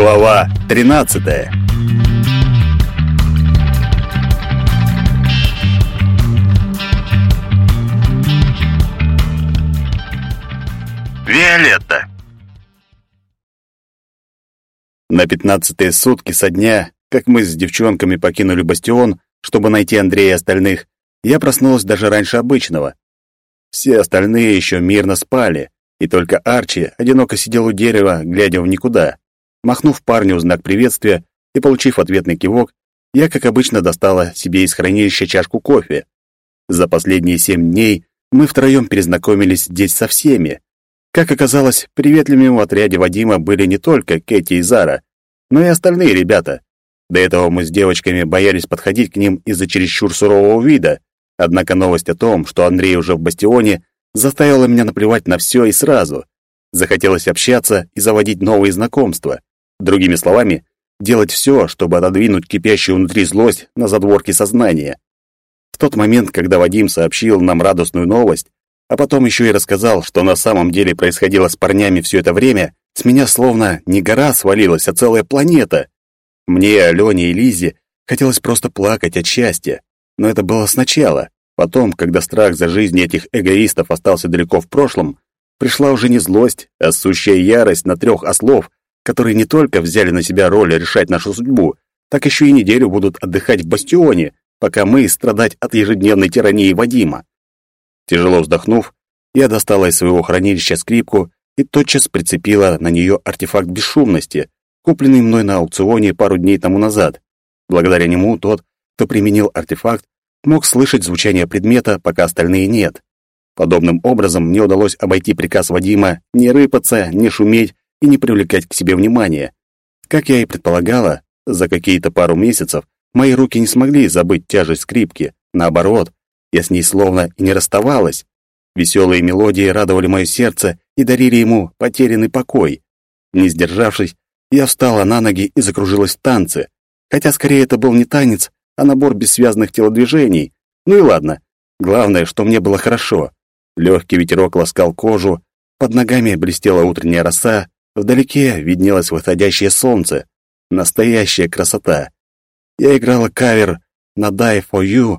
Глава 13. Виолетта. На пятнадцатые сутки со дня, как мы с девчонками покинули бастион, чтобы найти Андрея и остальных, я проснулась даже раньше обычного. Все остальные еще мирно спали, и только Арчи одиноко сидел у дерева, глядя в никуда. Махнув парню в знак приветствия и получив ответный кивок, я, как обычно, достала себе из хранилища чашку кофе. За последние семь дней мы втроем перезнакомились здесь со всеми. Как оказалось, приветливыми в отряде Вадима были не только Кэти и Зара, но и остальные ребята. До этого мы с девочками боялись подходить к ним из-за чересчур сурового вида, однако новость о том, что Андрей уже в бастионе, заставила меня наплевать на все и сразу. Захотелось общаться и заводить новые знакомства. Другими словами, делать все, чтобы отодвинуть кипящую внутри злость на задворки сознания. В тот момент, когда Вадим сообщил нам радостную новость, а потом еще и рассказал, что на самом деле происходило с парнями все это время, с меня словно не гора свалилась, а целая планета. Мне, Алене и Лизе хотелось просто плакать от счастья. Но это было сначала. Потом, когда страх за жизнь этих эгоистов остался далеко в прошлом, пришла уже не злость, а сущая ярость на трех ослов, которые не только взяли на себя роль решать нашу судьбу, так еще и неделю будут отдыхать в бастионе, пока мы страдать от ежедневной тирании Вадима. Тяжело вздохнув, я достала из своего хранилища скрипку и тотчас прицепила на нее артефакт бесшумности, купленный мной на аукционе пару дней тому назад. Благодаря нему тот, кто применил артефакт, мог слышать звучание предмета, пока остальные нет. Подобным образом мне удалось обойти приказ Вадима не рыпаться, не шуметь и не привлекать к себе внимания. Как я и предполагала, за какие-то пару месяцев мои руки не смогли забыть тяжесть скрипки. Наоборот, я с ней словно и не расставалась. Веселые мелодии радовали мое сердце и дарили ему потерянный покой. Не сдержавшись, я встала на ноги и закружилась в танце. Хотя скорее это был не танец, а набор бессвязных телодвижений. Ну и ладно. Главное, что мне было хорошо. Легкий ветерок ласкал кожу, под ногами блестела утренняя роса, вдалеке виднелось выходящее солнце. Настоящая красота. Я играла кавер на Die For You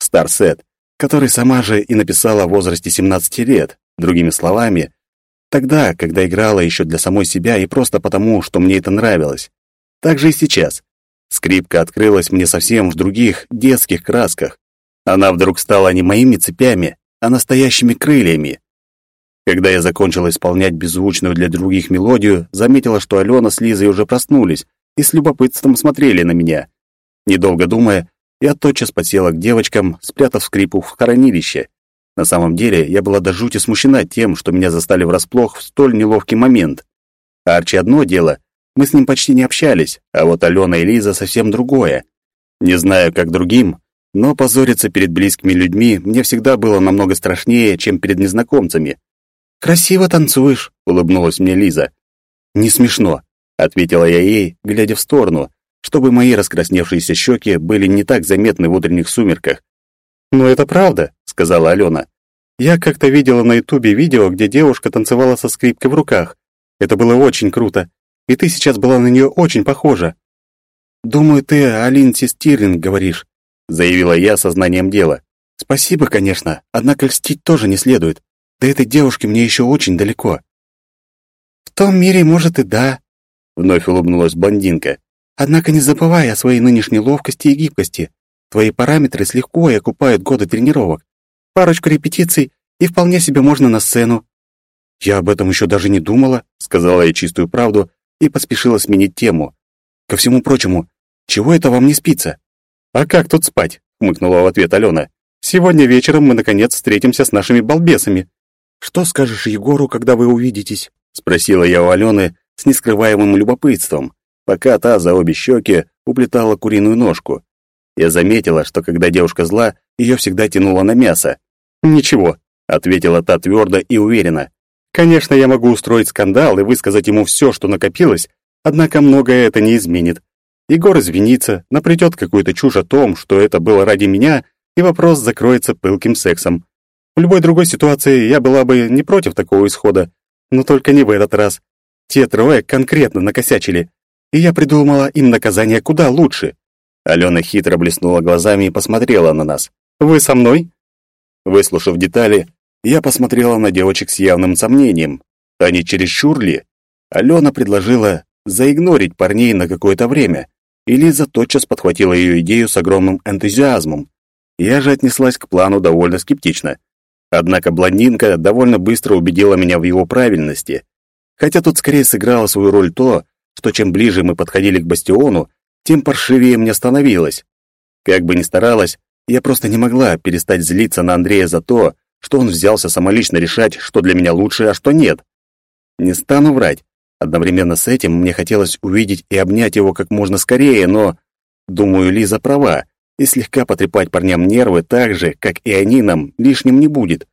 Старсет, который сама же и написала в возрасте 17 лет. Другими словами, тогда, когда играла еще для самой себя и просто потому, что мне это нравилось. Так же и сейчас. Скрипка открылась мне совсем в других детских красках. Она вдруг стала не моими цепями, а настоящими крыльями. Когда я закончила исполнять беззвучную для других мелодию, заметила, что Алена с Лизой уже проснулись и с любопытством смотрели на меня. Недолго думая, я тотчас подсела к девочкам, спрятав скрипу в хранилище. На самом деле, я была до жути смущена тем, что меня застали врасплох в столь неловкий момент. Арчи одно дело, мы с ним почти не общались, а вот Алена и Лиза совсем другое. Не знаю, как другим, но позориться перед близкими людьми мне всегда было намного страшнее, чем перед незнакомцами. «Красиво танцуешь», — улыбнулась мне Лиза. «Не смешно», — ответила я ей, глядя в сторону, чтобы мои раскрасневшиеся щеки были не так заметны в утренних сумерках. «Но это правда», — сказала Алена. «Я как-то видела на ютубе видео, где девушка танцевала со скрипкой в руках. Это было очень круто и ты сейчас была на нее очень похожа. Думаю, ты о Линси Стирлинг говоришь, заявила я сознанием дела. Спасибо, конечно, однако льстить тоже не следует. До этой девушки мне еще очень далеко. В том мире, может, и да, вновь улыбнулась блондинка. Однако не забывай о своей нынешней ловкости и гибкости. Твои параметры с легко окупают годы тренировок. Парочку репетиций, и вполне себе можно на сцену. Я об этом еще даже не думала, сказала я чистую правду, и поспешила сменить тему. Ко всему прочему, чего это вам не спится? А как тут спать? хмыкнула в ответ Алена. Сегодня вечером мы наконец встретимся с нашими балбесами. Что скажешь Егору, когда вы увидитесь? спросила я у Алены с нескрываемым любопытством, пока та за обе щеки уплетала куриную ножку. Я заметила, что когда девушка зла, ее всегда тянуло на мясо. «Ничего», — ответила та твердо и уверенно. Конечно, я могу устроить скандал и высказать ему все, что накопилось, однако многое это не изменит. Егор извинится, наплетет какую-то чушь о том, что это было ради меня, и вопрос закроется пылким сексом. В любой другой ситуации я была бы не против такого исхода, но только не в этот раз. Те трое конкретно накосячили. и я придумала им наказание куда лучше. Алена хитро блеснула глазами и посмотрела на нас. Вы со мной? Выслушав детали, я посмотрела на девочек с явным сомнением. Они чересчур ли? Алена предложила заигнорить парней на какое-то время, и Лиза тотчас подхватила ее идею с огромным энтузиазмом. Я же отнеслась к плану довольно скептично. Однако блондинка довольно быстро убедила меня в его правильности. Хотя тут скорее сыграло свою роль то, что чем ближе мы подходили к бастиону, тем паршивее мне становилось. Как бы ни старалась, я просто не могла перестать злиться на Андрея за то, что он взялся самолично решать, что для меня лучше, а что нет. Не стану врать. Одновременно с этим мне хотелось увидеть и обнять его как можно скорее, но, думаю, Лиза права, и слегка потрепать парням нервы так же, как и они нам, лишним не будет.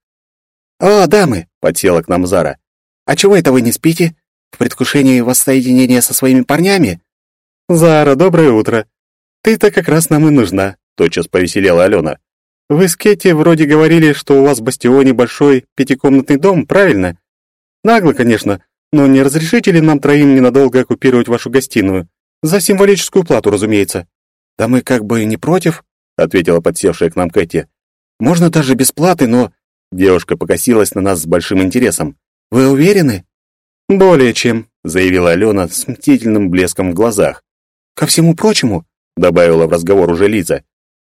«О, дамы!» — подсела к нам Зара. «А чего это вы не спите? В предвкушении воссоединения со своими парнями?» «Зара, доброе утро. Ты-то как раз нам и нужна», — тотчас повеселела Алена. «Вы с Кетти вроде говорили, что у вас в Бастионе большой пятикомнатный дом, правильно? Нагло, конечно, но не разрешите ли нам троим ненадолго оккупировать вашу гостиную? За символическую плату, разумеется». «Да мы как бы не против», — ответила подсевшая к нам Кэти. «Можно даже без платы, но...» Девушка покосилась на нас с большим интересом. «Вы уверены?» «Более чем», — заявила Алена с мстительным блеском в глазах. «Ко всему прочему», — добавила в разговор уже Лиза,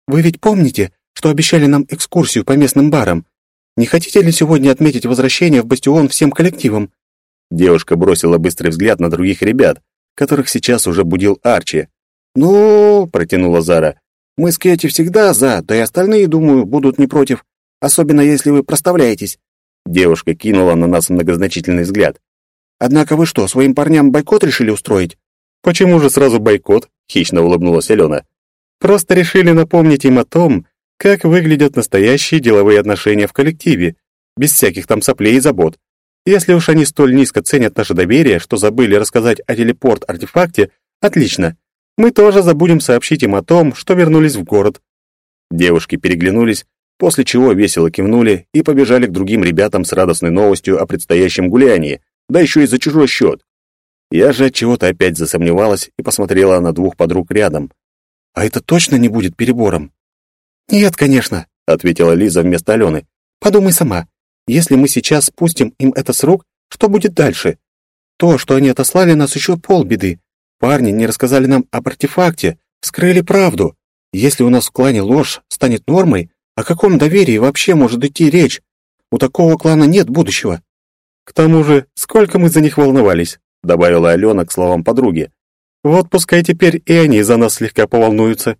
«вы ведь помните, что обещали нам экскурсию по местным барам? Не хотите ли сегодня отметить возвращение в Бастион всем коллективом?» Девушка бросила быстрый взгляд на других ребят, которых сейчас уже будил Арчи. «Ну, — протянула Зара, — мы с Кэти всегда за, да и остальные, думаю, будут не против, особенно если вы проставляетесь». Девушка кинула на нас многозначительный взгляд. «Однако вы что, своим парням бойкот решили устроить?» «Почему же сразу бойкот?» — хищно улыбнулась Алена. «Просто решили напомнить им о том, как выглядят настоящие деловые отношения в коллективе, без всяких там соплей и забот. Если уж они столь низко ценят наше доверие, что забыли рассказать о телепорт-артефакте, отлично. Мы тоже забудем сообщить им о том, что вернулись в город». Девушки переглянулись, после чего весело кивнули и побежали к другим ребятам с радостной новостью о предстоящем гулянии, да еще и за чужой счет. Я же от чего-то опять засомневалась и посмотрела на двух подруг рядом. «А это точно не будет перебором?» «Нет, конечно», — ответила Лиза вместо Алены. «Подумай сама. Если мы сейчас спустим им это с рук, что будет дальше? То, что они отослали нас, еще полбеды. Парни не рассказали нам об артефакте, скрыли правду. Если у нас в клане ложь станет нормой, о каком доверии вообще может идти речь? У такого клана нет будущего. К тому же, сколько мы за них волновались, добавила Алена к словам подруги. Вот пускай теперь и они за нас слегка поволнуются.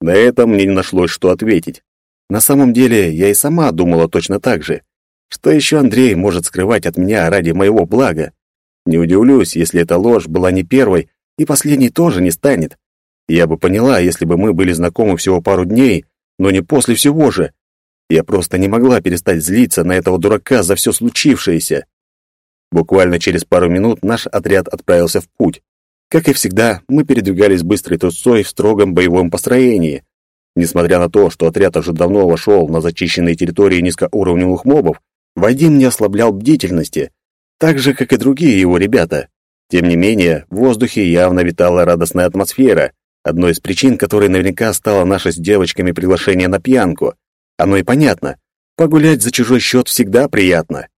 На этом мне не нашлось, что ответить. На самом деле, я и сама думала точно так же. Что еще Андрей может скрывать от меня ради моего блага? Не удивлюсь, если эта ложь была не первой, и последней тоже не станет. Я бы поняла, если бы мы были знакомы всего пару дней, но не после всего же. Я просто не могла перестать злиться на этого дурака за все случившееся. Буквально через пару минут наш отряд отправился в путь. Как и всегда, мы передвигались быстрой трусцой в строгом боевом построении. Несмотря на то, что отряд уже давно вошел на зачищенные территории низкоуровневых мобов, Вадим не ослаблял бдительности, так же, как и другие его ребята. Тем не менее, в воздухе явно витала радостная атмосфера, одной из причин которой наверняка стало наше с девочками приглашение на пьянку. Оно и понятно. Погулять за чужой счет всегда приятно.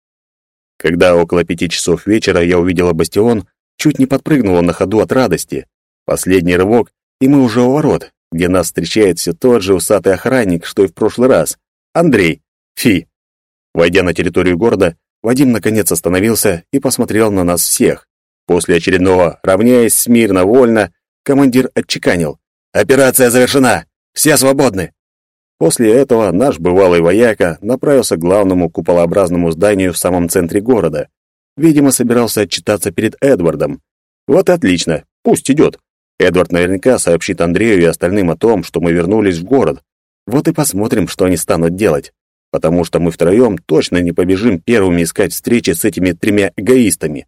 Когда около пяти часов вечера я увидела бастион, чуть не подпрыгнула на ходу от радости. Последний рывок, и мы уже у ворот, где нас встречает все тот же усатый охранник, что и в прошлый раз. Андрей. Фи. Войдя на территорию города, Вадим наконец остановился и посмотрел на нас всех. После очередного «равняясь смирно, вольно», командир отчеканил. «Операция завершена! Все свободны!» После этого наш бывалый вояка направился к главному куполообразному зданию в самом центре города. Видимо, собирался отчитаться перед Эдвардом. Вот и отлично, пусть идет. Эдвард наверняка сообщит Андрею и остальным о том, что мы вернулись в город. Вот и посмотрим, что они станут делать. Потому что мы втроем точно не побежим первыми искать встречи с этими тремя эгоистами.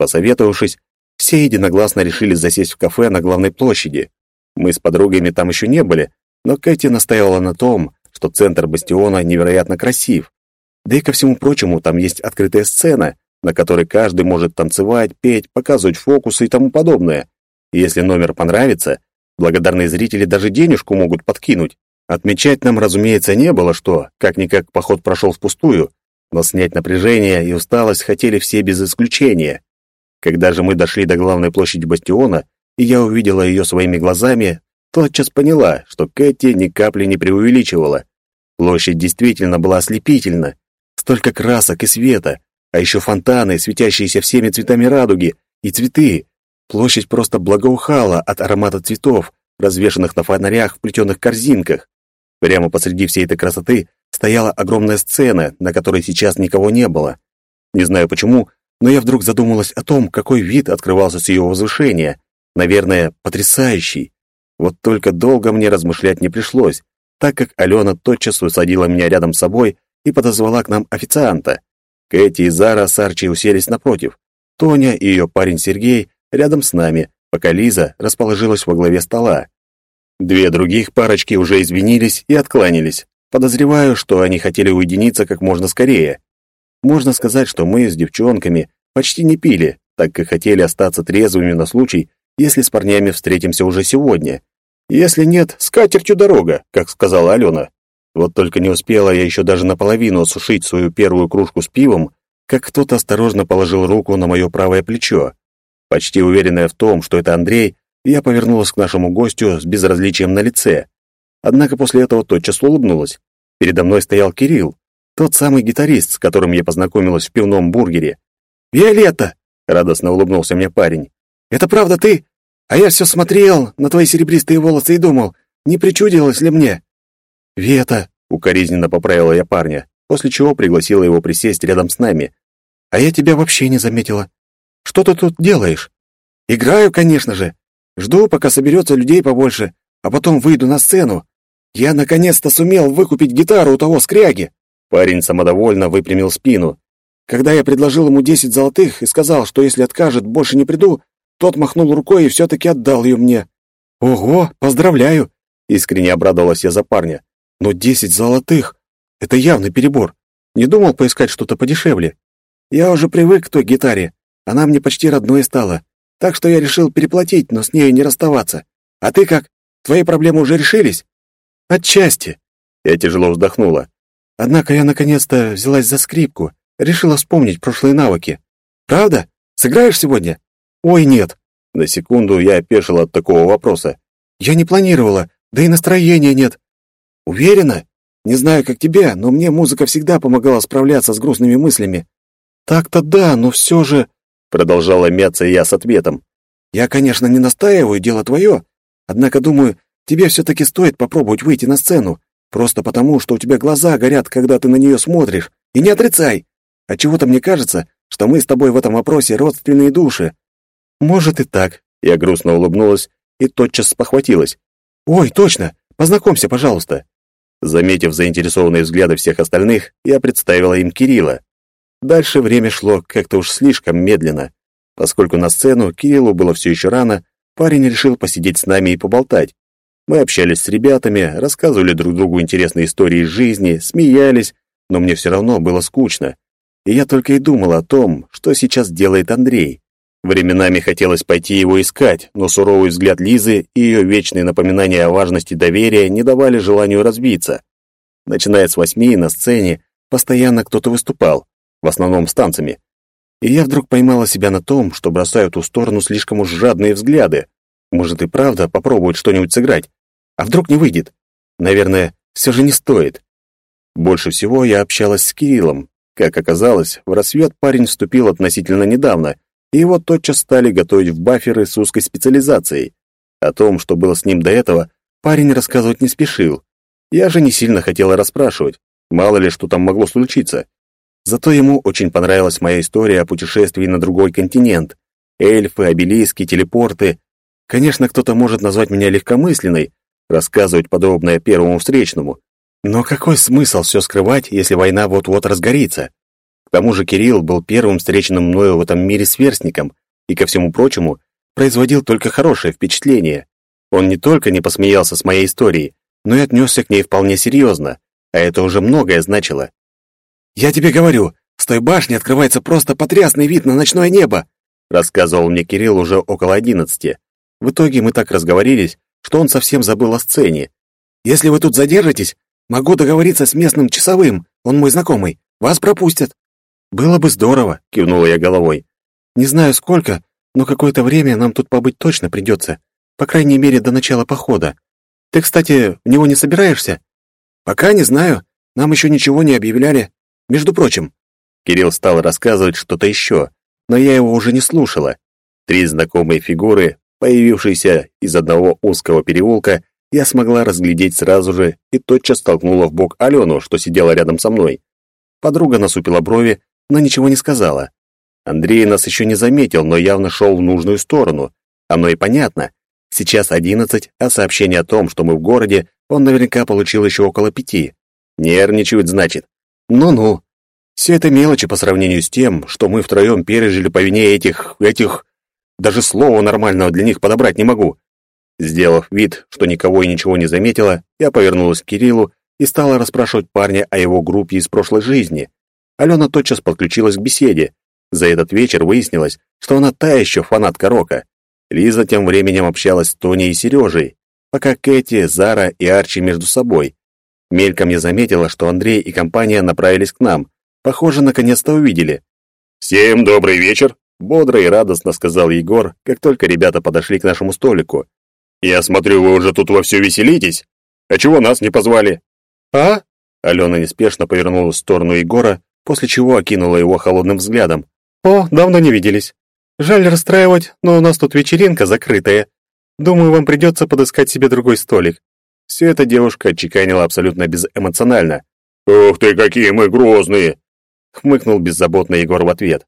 Посоветовавшись, все единогласно решили засесть в кафе на главной площади. Мы с подругами там еще не были, но Кэти настаивала на том, что центр бастиона невероятно красив. Да и ко всему прочему, там есть открытая сцена, на которой каждый может танцевать, петь, показывать фокусы и тому подобное. и если номер понравится, благодарные зрители даже денежку могут подкинуть. Отмечать нам, разумеется, не было что, как-никак поход прошел впустую, но снять напряжение и усталость хотели все без исключения. Когда же мы дошли до главной площади бастиона, и я увидела ее своими глазами, тотчас поняла, что Кэти ни капли не преувеличивала. Площадь действительно была ослепительна. Столько красок и света, а еще фонтаны, светящиеся всеми цветами радуги, и цветы. Площадь просто благоухала от аромата цветов, развешанных на фонарях в плетеных корзинках. Прямо посреди всей этой красоты стояла огромная сцена, на которой сейчас никого не было. Не знаю почему, но я вдруг задумалась о том, какой вид открывался с ее возвышения. Наверное, потрясающий. Вот только долго мне размышлять не пришлось, так как Алена тотчас усадила меня рядом с собой и подозвала к нам официанта. Кэти и Зара с Арчи уселись напротив. Тоня и ее парень Сергей рядом с нами, пока Лиза расположилась во главе стола. Две других парочки уже извинились и откланялись. Подозреваю, что они хотели уединиться как можно скорее. Можно сказать, что мы с девчонками почти не пили, так как хотели остаться трезвыми на случай, если с парнями встретимся уже сегодня. Если нет, с катертью дорога, как сказала Алена. Вот только не успела я еще даже наполовину осушить свою первую кружку с пивом, как кто-то осторожно положил руку на мое правое плечо. Почти уверенная в том, что это Андрей, я повернулась к нашему гостю с безразличием на лице. Однако после этого тотчас улыбнулась. Передо мной стоял Кирилл, тот самый гитарист, с которым я познакомилась в пивном бургере. «Виолетта!» — радостно улыбнулся мне парень. «Это правда ты? А я все смотрел на твои серебристые волосы и думал, не причудилось ли мне?» «Вета!» — укоризненно поправила я парня, после чего пригласила его присесть рядом с нами. «А я тебя вообще не заметила. Что ты тут делаешь?» «Играю, конечно же. Жду, пока соберется людей побольше, а потом выйду на сцену. Я наконец-то сумел выкупить гитару у того скряги. Парень самодовольно выпрямил спину. Когда я предложил ему десять золотых и сказал, что если откажет, больше не приду, тот махнул рукой и все-таки отдал ее мне. «Ого, поздравляю!» — искренне обрадовалась я за парня. «Но десять золотых — это явный перебор. Не думал поискать что-то подешевле. Я уже привык к той гитаре. Она мне почти родной стала. Так что я решил переплатить, но с ней не расставаться. А ты как? Твои проблемы уже решились? Отчасти. Я тяжело вздохнула. Однако я наконец-то взялась за скрипку, решила вспомнить прошлые навыки. Правда? Сыграешь сегодня? Ой, нет. На секунду я опешила от такого вопроса. Я не планировала, да и настроения нет. Уверена? Не знаю, как тебе, но мне музыка всегда помогала справляться с грустными мыслями. Так-то да, но все же... Продолжала мяться я с ответом. «Я, конечно, не настаиваю, дело твое. Однако, думаю, тебе все-таки стоит попробовать выйти на сцену. Просто потому, что у тебя глаза горят, когда ты на нее смотришь. И не отрицай. А чего-то мне кажется, что мы с тобой в этом вопросе родственные души». «Может и так», — я грустно улыбнулась и тотчас спохватилась. «Ой, точно! Познакомься, пожалуйста!» Заметив заинтересованные взгляды всех остальных, я представила им Кирилла. Дальше время шло как-то уж слишком медленно. Поскольку на сцену Кириллу было все еще рано, парень решил посидеть с нами и поболтать. Мы общались с ребятами, рассказывали друг другу интересные истории из жизни, смеялись, но мне все равно было скучно. И я только и думал о том, что сейчас делает Андрей. Временами хотелось пойти его искать, но суровый взгляд Лизы и ее вечные напоминания о важности доверия не давали желанию разбиться. Начиная с восьми на сцене постоянно кто-то выступал в основном с танцами. И я вдруг поймала себя на том, что бросаю ту сторону слишком уж жадные взгляды. Может и правда попробовать что-нибудь сыграть. А вдруг не выйдет? Наверное, все же не стоит. Больше всего я общалась с Кириллом. Как оказалось, в рассвет парень вступил относительно недавно, и его тотчас стали готовить в баферы с узкой специализацией. О том, что было с ним до этого, парень рассказывать не спешил. Я же не сильно хотела расспрашивать. Мало ли, что там могло случиться. Зато ему очень понравилась моя история о путешествии на другой континент. Эльфы, обелиски, телепорты. Конечно, кто-то может назвать меня легкомысленной, рассказывать подобное первому встречному. Но какой смысл все скрывать, если война вот-вот разгорится? К тому же Кирилл был первым встреченным мною в этом мире сверстником и, ко всему прочему, производил только хорошее впечатление. Он не только не посмеялся с моей историей, но и отнесся к ней вполне серьезно, а это уже многое значило. «Я тебе говорю, с той башни открывается просто потрясный вид на ночное небо», рассказывал мне Кирилл уже около одиннадцати. В итоге мы так разговорились, что он совсем забыл о сцене. «Если вы тут задержитесь, могу договориться с местным часовым, он мой знакомый. Вас пропустят». «Было бы здорово», — кивнула я головой. «Не знаю сколько, но какое-то время нам тут побыть точно придется. По крайней мере, до начала похода. Ты, кстати, в него не собираешься?» «Пока не знаю. Нам еще ничего не объявляли. Между прочим...» Кирилл стал рассказывать что-то еще, но я его уже не слушала. Три знакомые фигуры, появившиеся из одного узкого переулка, я смогла разглядеть сразу же и тотчас столкнула в бок Алену, что сидела рядом со мной. Подруга насупила брови, но ничего не сказала. Андрей нас еще не заметил, но явно шел в нужную сторону. Оно и понятно. Сейчас одиннадцать, а сообщение о том, что мы в городе, он наверняка получил еще около пяти. Нервничают, значит. Ну-ну. Все это мелочи по сравнению с тем, что мы втроем пережили по вине этих... этих... Даже слова нормального для них подобрать не могу. Сделав вид, что никого и ничего не заметила, я повернулась к Кириллу и стала расспрашивать парня о его группе из прошлой жизни. Алена тотчас подключилась к беседе. За этот вечер выяснилось, что она та еще фанатка рока. Лиза тем временем общалась с Тони и Сережей, пока Кэти, Зара и Арчи между собой. Мельком я заметила, что Андрей и компания направились к нам. Похоже, наконец-то увидели. «Всем добрый вечер!» Бодро и радостно сказал Егор, как только ребята подошли к нашему столику. «Я смотрю, вы уже тут вовсю веселитесь. А чего нас не позвали?» «А?» Алена неспешно повернулась в сторону Егора, после чего окинула его холодным взглядом. «О, давно не виделись. Жаль расстраивать, но у нас тут вечеринка закрытая. Думаю, вам придется подыскать себе другой столик». Все это девушка отчеканила абсолютно безэмоционально. «Ух ты, какие мы грозные!» — хмыкнул беззаботно Егор в ответ.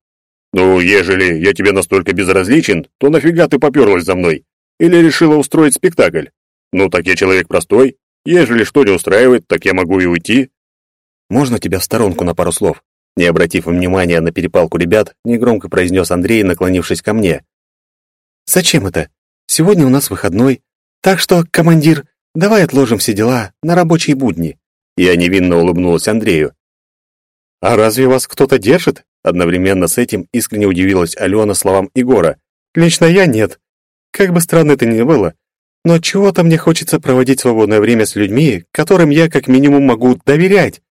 «Ну, ежели я тебе настолько безразличен, то нафига ты поперлась за мной? Или решила устроить спектакль? Ну, так я человек простой. Ежели что не устраивает, так я могу и уйти». «Можно тебя в сторонку на пару слов?» Не обратив внимания на перепалку ребят, негромко произнес Андрей, наклонившись ко мне. «Зачем это? Сегодня у нас выходной. Так что, командир, давай отложим все дела на рабочие будни». Я невинно улыбнулась Андрею. «А разве вас кто-то держит?» Одновременно с этим искренне удивилась Алена словам Егора. «Лично я нет. Как бы странно это ни было, но чего-то мне хочется проводить свободное время с людьми, которым я как минимум могу доверять».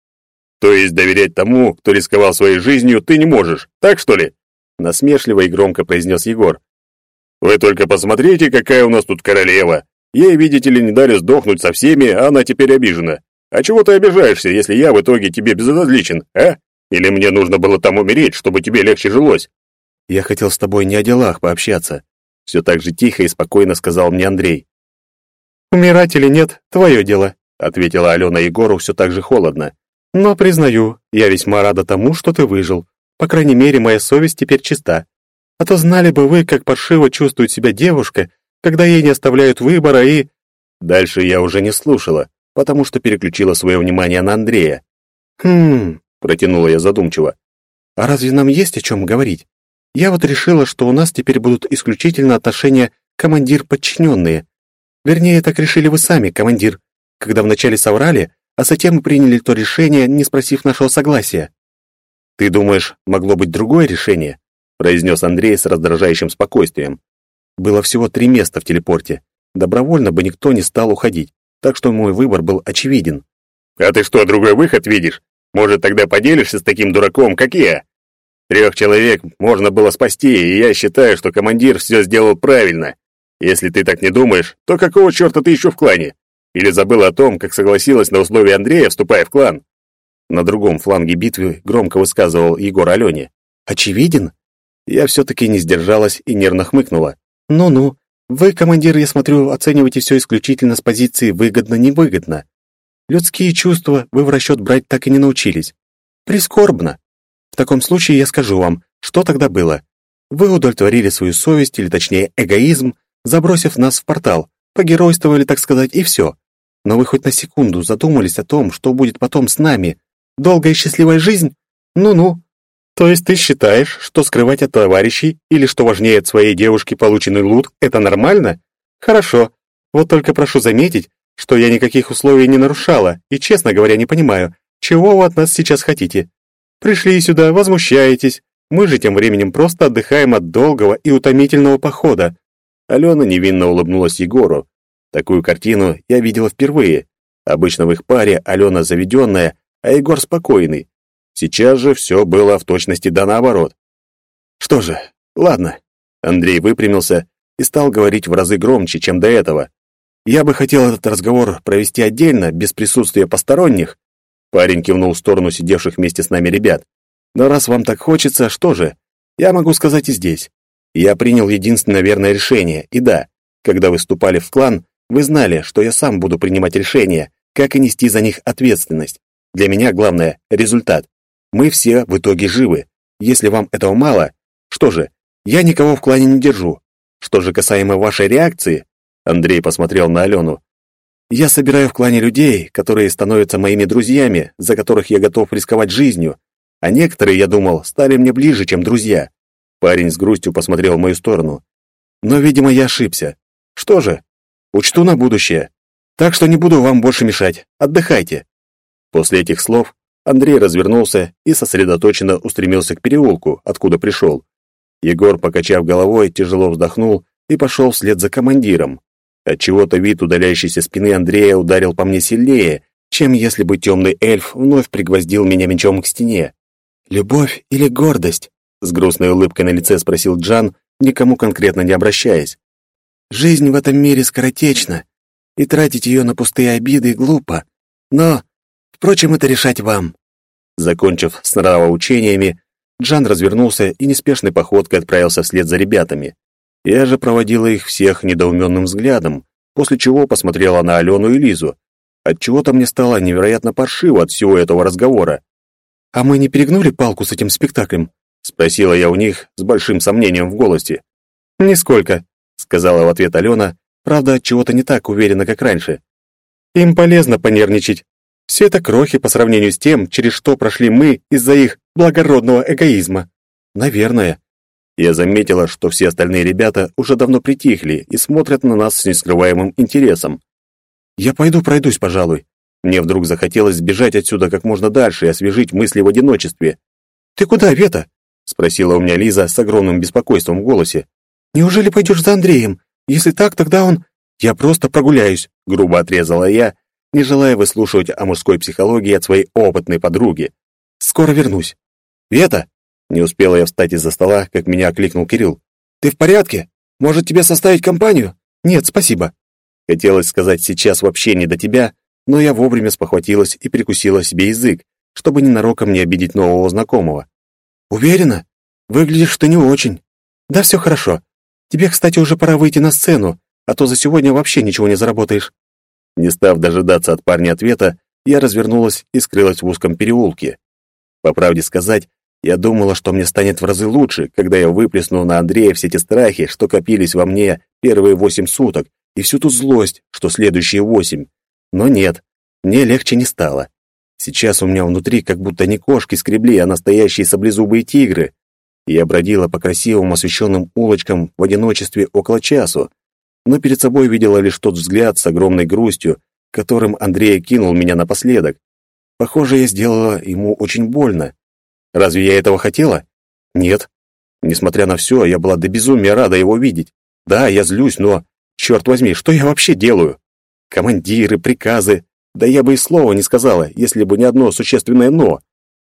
«То есть доверять тому, кто рисковал своей жизнью, ты не можешь, так что ли?» Насмешливо и громко произнес Егор. «Вы только посмотрите, какая у нас тут королева. Ей, видите ли, не дали сдохнуть со всеми, а она теперь обижена. А чего ты обижаешься, если я в итоге тебе безразличен, а? Или мне нужно было там умереть, чтобы тебе легче жилось?» «Я хотел с тобой не о делах пообщаться», — все так же тихо и спокойно сказал мне Андрей. «Умирать или нет, твое дело», — ответила Алена Егору все так же холодно. «Но, признаю, я весьма рада тому, что ты выжил. По крайней мере, моя совесть теперь чиста. А то знали бы вы, как паршиво чувствует себя девушка, когда ей не оставляют выбора и...» Дальше я уже не слушала, потому что переключила свое внимание на Андрея. «Хм...» — протянула я задумчиво. «А разве нам есть о чем говорить? Я вот решила, что у нас теперь будут исключительно отношения командир-подчиненные. Вернее, так решили вы сами, командир, когда вначале соврали, а затем приняли то решение, не спросив нашего согласия». «Ты думаешь, могло быть другое решение?» — произнес Андрей с раздражающим спокойствием. «Было всего три места в телепорте. Добровольно бы никто не стал уходить так что мой выбор был очевиден. «А ты что, другой выход видишь? Может, тогда поделишься с таким дураком, как я? Трех человек можно было спасти, и я считаю, что командир все сделал правильно. Если ты так не думаешь, то какого черта ты еще в клане? Или забыл о том, как согласилась на условия Андрея, вступая в клан?» На другом фланге битвы громко высказывал Егор Алене. «Очевиден?» Я все-таки не сдержалась и нервно хмыкнула. «Ну-ну, вы, командир, я смотрю, оцениваете все исключительно с позиции выгодно-невыгодно. Людские чувства вы в расчет брать так и не научились. Прискорбно. В таком случае я скажу вам, что тогда было. Вы удовлетворили свою совесть, или точнее эгоизм, забросив нас в портал, погеройствовали, так сказать, и все. Но вы хоть на секунду задумались о том, что будет потом с нами. Долгая и счастливая жизнь? Ну-ну. То есть ты считаешь, что скрывать от товарищей или, что важнее, от своей девушки полученный лут — это нормально? Хорошо. Вот только прошу заметить, что я никаких условий не нарушала и, честно говоря, не понимаю, чего вы от нас сейчас хотите. Пришли сюда, возмущаетесь. Мы же тем временем просто отдыхаем от долгого и утомительного похода. Алена невинно улыбнулась Егору. Такую картину я видела впервые. Обычно в их паре Алена заведенная, а Егор спокойный. Сейчас же все было в точности да наоборот. Что же, ладно. Андрей выпрямился и стал говорить в разы громче, чем до этого. Я бы хотел этот разговор провести отдельно, без присутствия посторонних. Парень кивнул в сторону сидевших вместе с нами ребят. Но раз вам так хочется, что же? Я могу сказать и здесь. Я принял единственное верное решение. И да, когда вы вступали в клан, вы знали, что я сам буду принимать решения, как и нести за них ответственность. Для меня главное — результат. Мы все в итоге живы. Если вам этого мало, что же, я никого в клане не держу. Что же касаемо вашей реакции, Андрей посмотрел на Алену. Я собираю в клане людей, которые становятся моими друзьями, за которых я готов рисковать жизнью, а некоторые, я думал, стали мне ближе, чем друзья. Парень с грустью посмотрел в мою сторону. Но, видимо, я ошибся. Что же, учту на будущее. Так что не буду вам больше мешать. Отдыхайте. После этих слов Андрей развернулся и сосредоточенно устремился к переулку, откуда пришел. Егор, покачав головой, тяжело вздохнул и пошел вслед за командиром. Отчего-то вид удаляющейся спины Андрея ударил по мне сильнее, чем если бы темный эльф вновь пригвоздил меня мечом к стене. «Любовь или гордость?» — с грустной улыбкой на лице спросил Джан, никому конкретно не обращаясь. «Жизнь в этом мире скоротечна, и тратить ее на пустые обиды глупо. Но, впрочем, это решать вам». Закончив с нравоучениями, Джан развернулся и неспешной походкой отправился вслед за ребятами. Я же проводила их всех недоуменным взглядом, после чего посмотрела на Алену и Лизу. Отчего-то мне стало невероятно паршиво от всего этого разговора. «А мы не перегнули палку с этим спектаклем?» — спросила я у них с большим сомнением в голосе. «Нисколько», — сказала в ответ Алена, правда, от чего-то не так уверенно, как раньше. «Им полезно понервничать. Все это крохи по сравнению с тем, через что прошли мы из-за их благородного эгоизма». «Наверное». Я заметила, что все остальные ребята уже давно притихли и смотрят на нас с нескрываемым интересом. «Я пойду пройдусь, пожалуй. Мне вдруг захотелось сбежать отсюда как можно дальше и освежить мысли в одиночестве. «Ты куда, Вета?» — спросила у меня Лиза с огромным беспокойством в голосе. «Неужели пойдешь за Андреем? Если так, тогда он...» «Я просто прогуляюсь», — грубо отрезала я, не желая выслушивать о мужской психологии от своей опытной подруги. «Скоро вернусь». «Вета!» — не успела я встать из-за стола, как меня окликнул Кирилл. «Ты в порядке? Может, тебе составить компанию?» «Нет, спасибо». Хотелось сказать сейчас вообще не до тебя, но я вовремя спохватилась и прикусила себе язык, чтобы ненароком не обидеть нового знакомого. «Уверена? Выглядишь ты не очень. Да все хорошо. Тебе, кстати, уже пора выйти на сцену, а то за сегодня вообще ничего не заработаешь». Не став дожидаться от парня ответа, я развернулась и скрылась в узком переулке. По правде сказать, я думала, что мне станет в разы лучше, когда я выплесну на Андрея все те страхи, что копились во мне первые восемь суток, и всю ту злость, что следующие восемь. Но нет, мне легче не стало. Сейчас у меня внутри как будто не кошки скребли, а настоящие саблезубые тигры. Я бродила по красивым освещенным улочкам в одиночестве около часу, но перед собой видела лишь тот взгляд с огромной грустью, которым Андрей кинул меня напоследок. Похоже, я сделала ему очень больно. Разве я этого хотела? Нет. Несмотря на все, я была до безумия рада его видеть. Да, я злюсь, но, черт возьми, что я вообще делаю? Командиры, приказы. Да я бы и слова не сказала, если бы не одно существенное «но».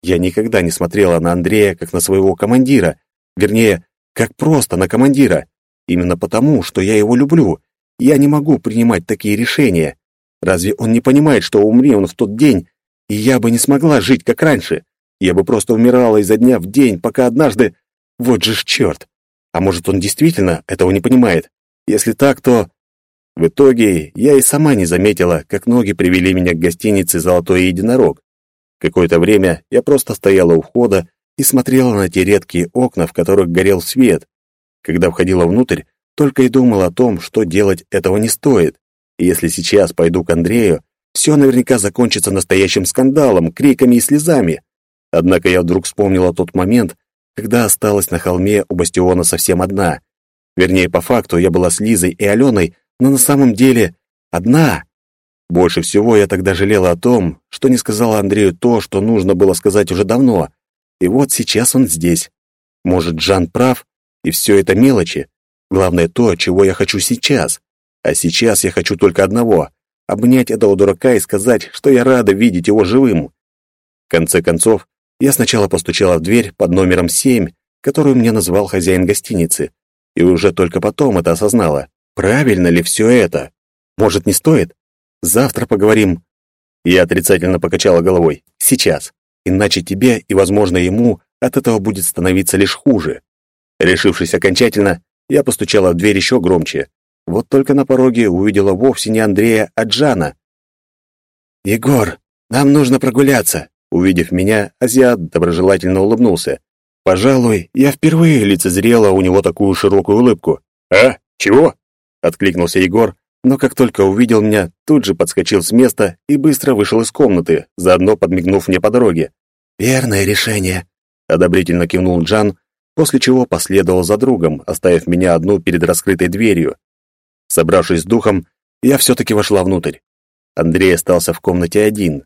Я никогда не смотрела на Андрея как на своего командира. Вернее, как просто на командира. Именно потому, что я его люблю. Я не могу принимать такие решения. Разве он не понимает, что умри он в тот день, и я бы не смогла жить, как раньше? Я бы просто умирала изо дня в день, пока однажды... Вот же ж черт! А может, он действительно этого не понимает? Если так, то... В итоге я и сама не заметила, как ноги привели меня к гостинице «Золотой единорог». Какое-то время я просто стояла у входа и смотрела на те редкие окна, в которых горел свет. Когда входила внутрь, только и думала о том, что делать этого не стоит. И если сейчас пойду к Андрею, все наверняка закончится настоящим скандалом, криками и слезами. Однако я вдруг вспомнила тот момент, когда осталась на холме у бастиона совсем одна. Вернее, по факту я была с Лизой и Аленой, но на самом деле одна. Больше всего я тогда жалела о том, что не сказала Андрею то, что нужно было сказать уже давно. И вот сейчас он здесь. Может, Жан прав, и все это мелочи. Главное то, чего я хочу сейчас. А сейчас я хочу только одного — обнять этого дурака и сказать, что я рада видеть его живым. В конце концов, я сначала постучала в дверь под номером семь, которую мне назвал хозяин гостиницы, и уже только потом это осознала. Правильно ли все это? Может, не стоит? Завтра поговорим. Я отрицательно покачала головой. Сейчас. Иначе тебе и, возможно, ему от этого будет становиться лишь хуже. Решившись окончательно, я постучала в дверь еще громче. Вот только на пороге увидела вовсе не Андрея, а Джана. «Егор, нам нужно прогуляться!» Увидев меня, азиат доброжелательно улыбнулся. Пожалуй, я впервые лицезрела у него такую широкую улыбку. «А? Чего?» — откликнулся Егор, но как только увидел меня, тут же подскочил с места и быстро вышел из комнаты, заодно подмигнув мне по дороге. «Верное решение», — одобрительно кивнул Джан, после чего последовал за другом, оставив меня одну перед раскрытой дверью. Собравшись с духом, я все-таки вошла внутрь. Андрей остался в комнате один.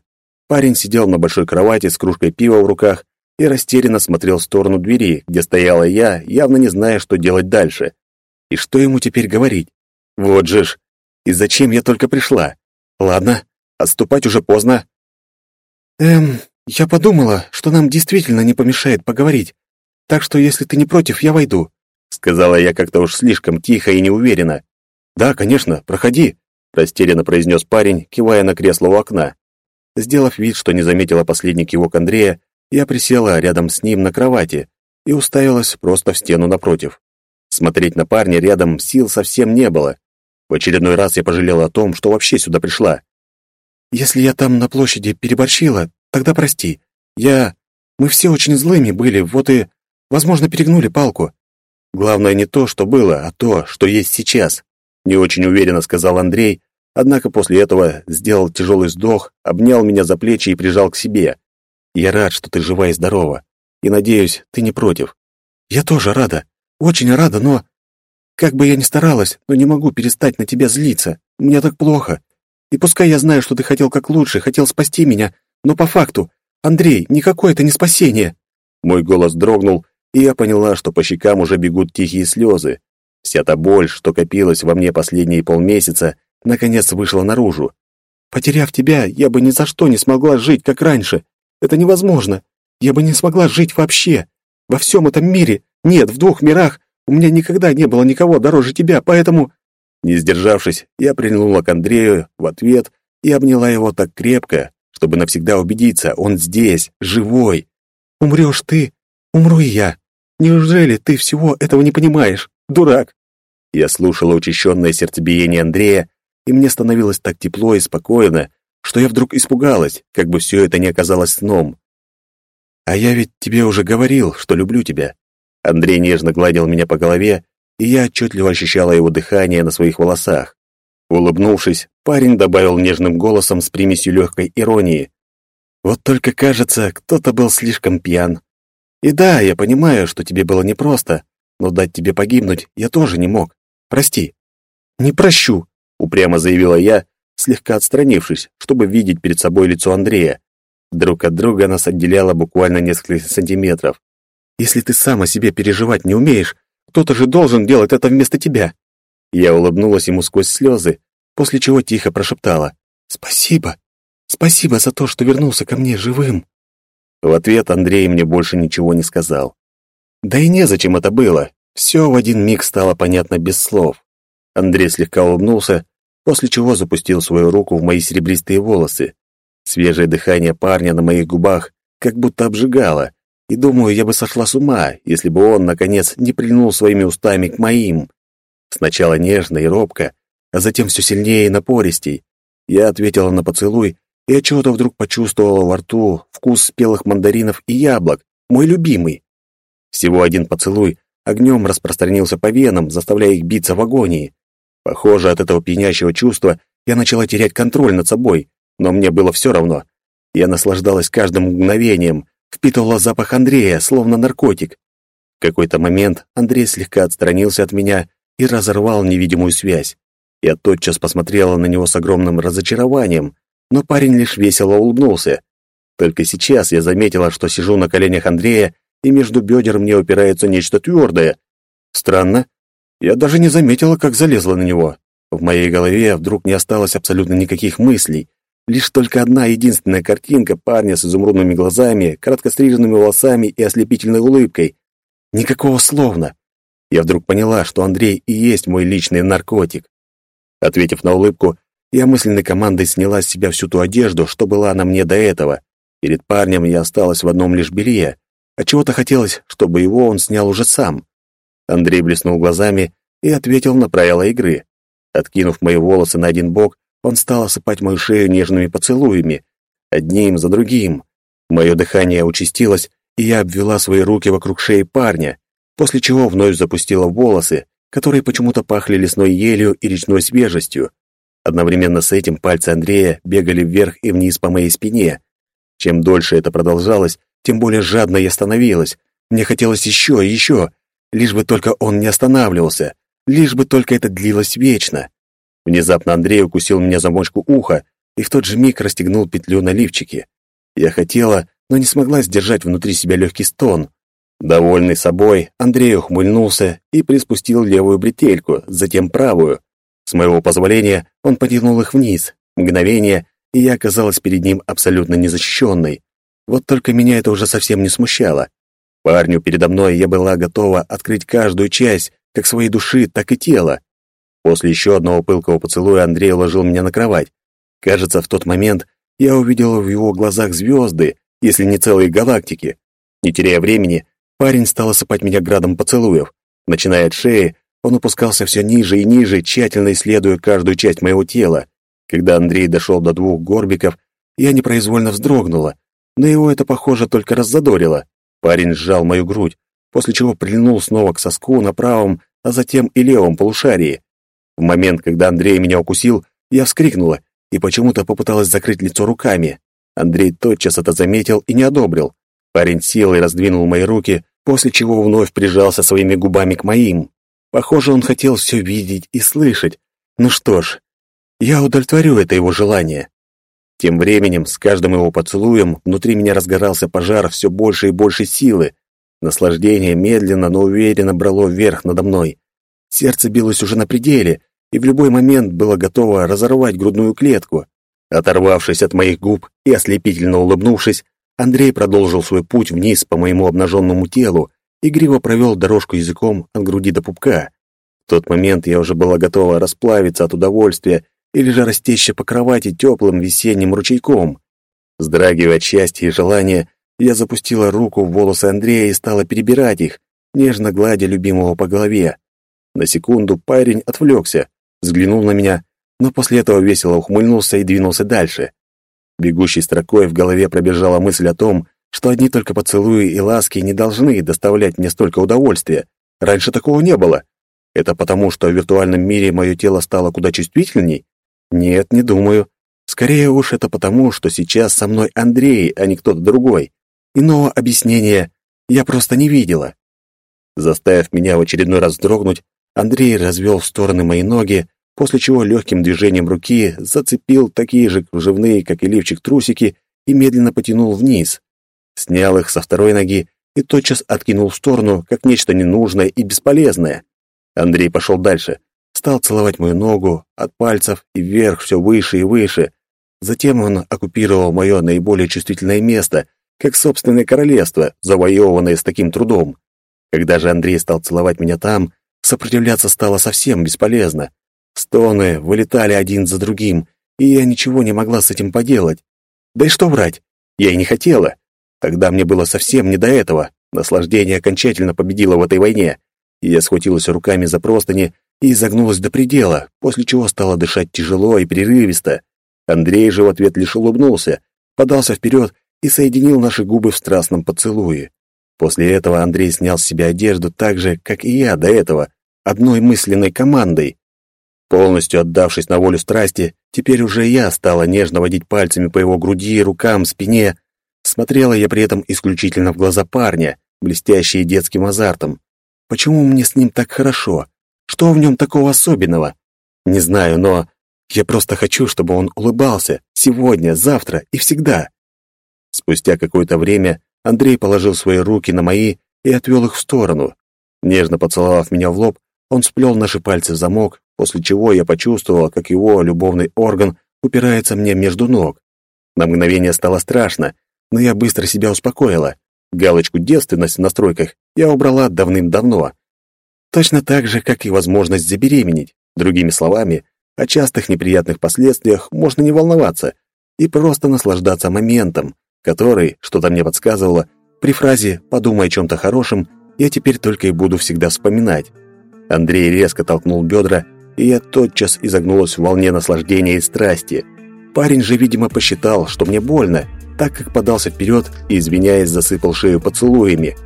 Парень сидел на большой кровати с кружкой пива в руках и растерянно смотрел в сторону двери, где стояла я, явно не зная, что делать дальше. И что ему теперь говорить? Вот же ж, и зачем я только пришла? Ладно, отступать уже поздно. Эм, я подумала, что нам действительно не помешает поговорить. Так что, если ты не против, я войду, сказала я как-то уж слишком тихо и неуверенно. Да, конечно, проходи, растерянно произнес парень, кивая на кресло у окна. Сделав вид, что не заметила последний кивок Андрея, я присела рядом с ним на кровати и уставилась просто в стену напротив. Смотреть на парня рядом сил совсем не было. В очередной раз я пожалела о том, что вообще сюда пришла. «Если я там на площади переборщила, тогда прости. Я... Мы все очень злыми были, вот и, возможно, перегнули палку. Главное не то, что было, а то, что есть сейчас», — не очень уверенно сказал Андрей, однако после этого сделал тяжелый вздох, обнял меня за плечи и прижал к себе. «Я рад, что ты жива и здорова, и, надеюсь, ты не против». «Я тоже рада, очень рада, но...» Как бы я ни старалась, но не могу перестать на тебя злиться. Мне так плохо. И пускай я знаю, что ты хотел как лучше, хотел спасти меня, но по факту, Андрей, никакое это не спасение. Мой голос дрогнул, и я поняла, что по щекам уже бегут тихие слезы. Вся та боль, что копилась во мне последние полмесяца, наконец вышла наружу. Потеряв тебя, я бы ни за что не смогла жить, как раньше. Это невозможно. Я бы не смогла жить вообще. Во всем этом мире, нет, в двух мирах, у меня никогда не было никого дороже тебя, поэтому...» Не сдержавшись, я прильнула к Андрею в ответ и обняла его так крепко, чтобы навсегда убедиться, он здесь, живой. «Умрешь ты, умру и я. Неужели ты всего этого не понимаешь, дурак?» Я слушала учащенное сердцебиение Андрея, и мне становилось так тепло и спокойно, что я вдруг испугалась, как бы все это не оказалось сном. «А я ведь тебе уже говорил, что люблю тебя. Андрей нежно гладил меня по голове, и я отчетливо ощущала его дыхание на своих волосах. Улыбнувшись, парень добавил нежным голосом с примесью легкой иронии. «Вот только, кажется, кто-то был слишком пьян. И да, я понимаю, что тебе было непросто, но дать тебе погибнуть я тоже не мог. Прости». «Не прощу», — упрямо заявила я, слегка отстранившись, чтобы видеть перед собой лицо Андрея. Друг от друга нас отделяло буквально несколько сантиметров. Если ты сам о себе переживать не умеешь, кто-то же должен делать это вместо тебя». Я улыбнулась ему сквозь слезы, после чего тихо прошептала. «Спасибо. Спасибо за то, что вернулся ко мне живым». В ответ Андрей мне больше ничего не сказал. Да и незачем это было. Все в один миг стало понятно без слов. Андрей слегка улыбнулся, после чего запустил свою руку в мои серебристые волосы. Свежее дыхание парня на моих губах как будто обжигало, и думаю, я бы сошла с ума, если бы он, наконец, не прильнул своими устами к моим. Сначала нежно и робко, а затем все сильнее и напористей. Я ответила на поцелуй и от чего-то вдруг почувствовала во рту вкус спелых мандаринов и яблок, мой любимый. Всего один поцелуй огнем распространился по венам, заставляя их биться в агонии. Похоже, от этого пьянящего чувства я начала терять контроль над собой, но мне было все равно. Я наслаждалась каждым мгновением, впитывала запах Андрея, словно наркотик. В какой-то момент Андрей слегка отстранился от меня и разорвал невидимую связь. Я тотчас посмотрела на него с огромным разочарованием, но парень лишь весело улыбнулся. Только сейчас я заметила, что сижу на коленях Андрея, и между бедер мне упирается нечто твердое. Странно, Я даже не заметила, как залезла на него. В моей голове вдруг не осталось абсолютно никаких мыслей. Лишь только одна единственная картинка парня с изумрудными глазами, короткостриженными волосами и ослепительной улыбкой. Никакого словно. Я вдруг поняла, что Андрей и есть мой личный наркотик. Ответив на улыбку, я мысленной командой сняла с себя всю ту одежду, что была на мне до этого. Перед парнем я осталась в одном лишь белье. А чего-то хотелось, чтобы его он снял уже сам. Андрей блеснул глазами и ответил на правила игры. Откинув мои волосы на один бок, он стал осыпать мою шею нежными поцелуями, одним за другим. Мое дыхание участилось, и я обвела свои руки вокруг шеи парня, после чего вновь запустила волосы, которые почему-то пахли лесной елью и речной свежестью. Одновременно с этим пальцы Андрея бегали вверх и вниз по моей спине. Чем дольше это продолжалось, тем более жадно я становилась. Мне хотелось еще и еще, лишь бы только он не останавливался, лишь бы только это длилось вечно. Внезапно Андрей укусил меня за мочку уха и в тот же миг расстегнул петлю на лифчике. Я хотела, но не смогла сдержать внутри себя легкий стон. Довольный собой, Андрей ухмыльнулся и приспустил левую бретельку, затем правую. С моего позволения он потянул их вниз. Мгновение, и я оказалась перед ним абсолютно незащищенной. Вот только меня это уже совсем не смущало. Парню передо мной я была готова открыть каждую часть, как своей души, так и тела. После еще одного пылкого поцелуя Андрей уложил меня на кровать. Кажется, в тот момент я увидела в его глазах звезды, если не целые галактики. Не теряя времени, парень стал осыпать меня градом поцелуев. Начиная от шеи, он опускался все ниже и ниже, тщательно исследуя каждую часть моего тела. Когда Андрей дошел до двух горбиков, я непроизвольно вздрогнула, но его это, похоже, только раззадорило. Парень сжал мою грудь, после чего прильнул снова к соску на правом, а затем и левом полушарии. В момент, когда Андрей меня укусил, я вскрикнула и почему-то попыталась закрыть лицо руками. Андрей тотчас это заметил и не одобрил. Парень сел и раздвинул мои руки, после чего вновь прижался своими губами к моим. Похоже, он хотел все видеть и слышать. Ну что ж, я удовлетворю это его желание. Тем временем, с каждым его поцелуем, внутри меня разгорался пожар все больше и больше силы. Наслаждение медленно, но уверенно брало вверх надо мной. Сердце билось уже на пределе, и в любой момент было готово разорвать грудную клетку. Оторвавшись от моих губ и ослепительно улыбнувшись, Андрей продолжил свой путь вниз по моему обнаженному телу, игриво провел дорожку языком от груди до пупка. В тот момент я уже была готова расплавиться от удовольствия или же растечься по кровати теплым весенним ручейком. Сдрагивая от счастья и желания, я запустила руку в волосы Андрея и стала перебирать их, нежно гладя любимого по голове. На секунду парень отвлекся, взглянул на меня, но после этого весело ухмыльнулся и двинулся дальше. Бегущей строкой в голове пробежала мысль о том, что одни только поцелуи и ласки не должны доставлять мне столько удовольствия. Раньше такого не было. Это потому, что в виртуальном мире мое тело стало куда чувствительней? Нет, не думаю. Скорее уж это потому, что сейчас со мной Андрей, а не кто-то другой. Иного объяснения я просто не видела. Заставив меня в очередной раз вздрогнуть, Андрей развел в стороны мои ноги, после чего легким движением руки зацепил такие же кружевные, как и лифчик, трусики и медленно потянул вниз. Снял их со второй ноги и тотчас откинул в сторону, как нечто ненужное и бесполезное. Андрей пошел дальше, стал целовать мою ногу от пальцев и вверх все выше и выше. Затем он оккупировал мое наиболее чувствительное место, как собственное королевство, завоеванное с таким трудом. Когда же Андрей стал целовать меня там, сопротивляться стало совсем бесполезно. Стоны вылетали один за другим, и я ничего не могла с этим поделать. Да и что врать, я и не хотела. Тогда мне было совсем не до этого. Наслаждение окончательно победило в этой войне. Я схватилась руками за простыни и изогнулась до предела, после чего стала дышать тяжело и прерывисто. Андрей же в ответ лишь улыбнулся, подался вперед и соединил наши губы в страстном поцелуе. После этого Андрей снял с себя одежду так же, как и я до этого, одной мысленной командой. Полностью отдавшись на волю страсти, теперь уже я стала нежно водить пальцами по его груди, рукам, спине. Смотрела я при этом исключительно в глаза парня, блестящие детским азартом. Почему мне с ним так хорошо? Что в нем такого особенного? Не знаю, но я просто хочу, чтобы он улыбался сегодня, завтра и всегда. Спустя какое-то время Андрей положил свои руки на мои и отвел их в сторону. Нежно поцеловав меня в лоб, Он сплел наши пальцы в замок, после чего я почувствовала, как его любовный орган упирается мне между ног. На мгновение стало страшно, но я быстро себя успокоила. Галочку «девственность» в настройках я убрала давным-давно. Точно так же, как и возможность забеременеть. Другими словами, о частых неприятных последствиях можно не волноваться и просто наслаждаться моментом, который, что-то мне подсказывало, при фразе «подумай о чем-то хорошем» я теперь только и буду всегда вспоминать. Андрей резко толкнул бедра, и я тотчас изогнулась в волне наслаждения и страсти. Парень же, видимо, посчитал, что мне больно, так как подался вперед и, извиняясь, засыпал шею поцелуями.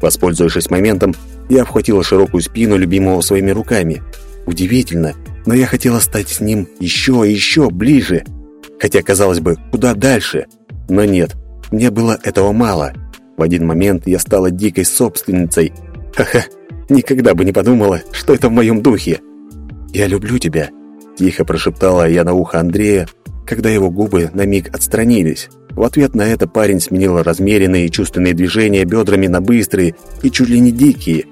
Воспользовавшись моментом, я обхватила широкую спину любимого своими руками. Удивительно, но я хотела стать с ним еще и еще ближе. Хотя, казалось бы, куда дальше? Но нет, мне было этого мало. В один момент я стала дикой собственницей. Ха-ха, никогда бы не подумала, что это в моем духе. «Я люблю тебя», — тихо прошептала я на ухо Андрея, когда его губы на миг отстранились. В ответ на это парень сменил размеренные и чувственные движения бедрами на быстрые и чуть ли не дикие.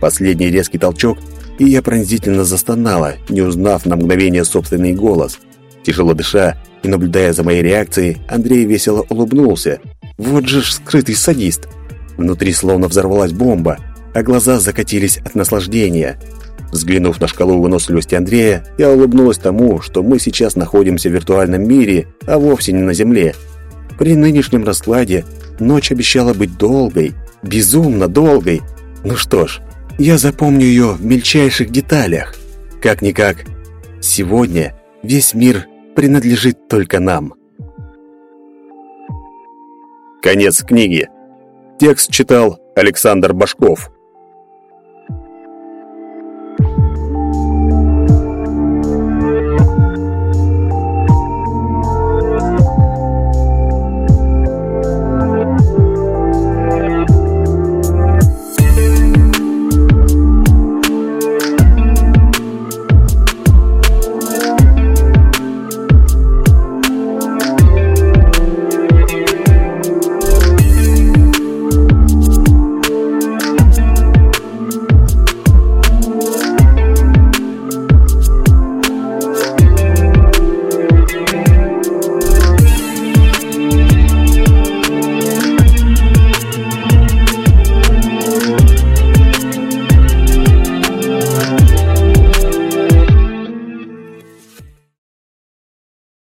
Последний резкий толчок, и я пронзительно застонала, не узнав на мгновение собственный голос. Тяжело дыша и наблюдая за моей реакцией, Андрей весело улыбнулся. Вот же ж скрытый садист. Внутри словно взорвалась бомба, а глаза закатились от наслаждения. Взглянув на шкалу выносливости Андрея, я улыбнулась тому, что мы сейчас находимся в виртуальном мире, а вовсе не на Земле. При нынешнем раскладе ночь обещала быть долгой, безумно долгой. Ну что ж, я запомню ее в мельчайших деталях. Как-никак, сегодня весь мир принадлежит только нам. Конец книги. Текст читал Александр Башков.